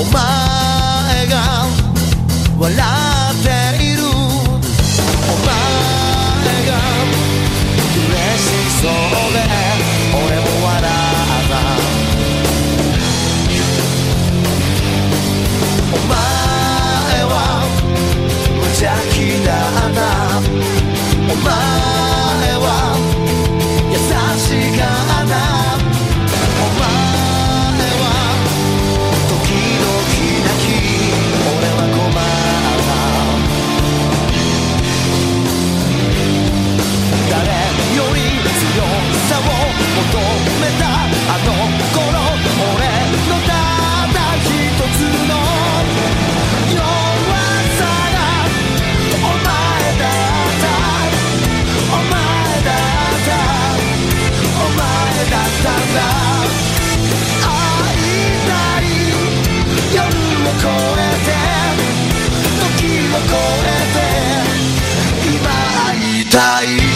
お前が笑っている。お前が嬉しそうで俺も笑ったお前は無邪気だな。お前は優しい。tá aí.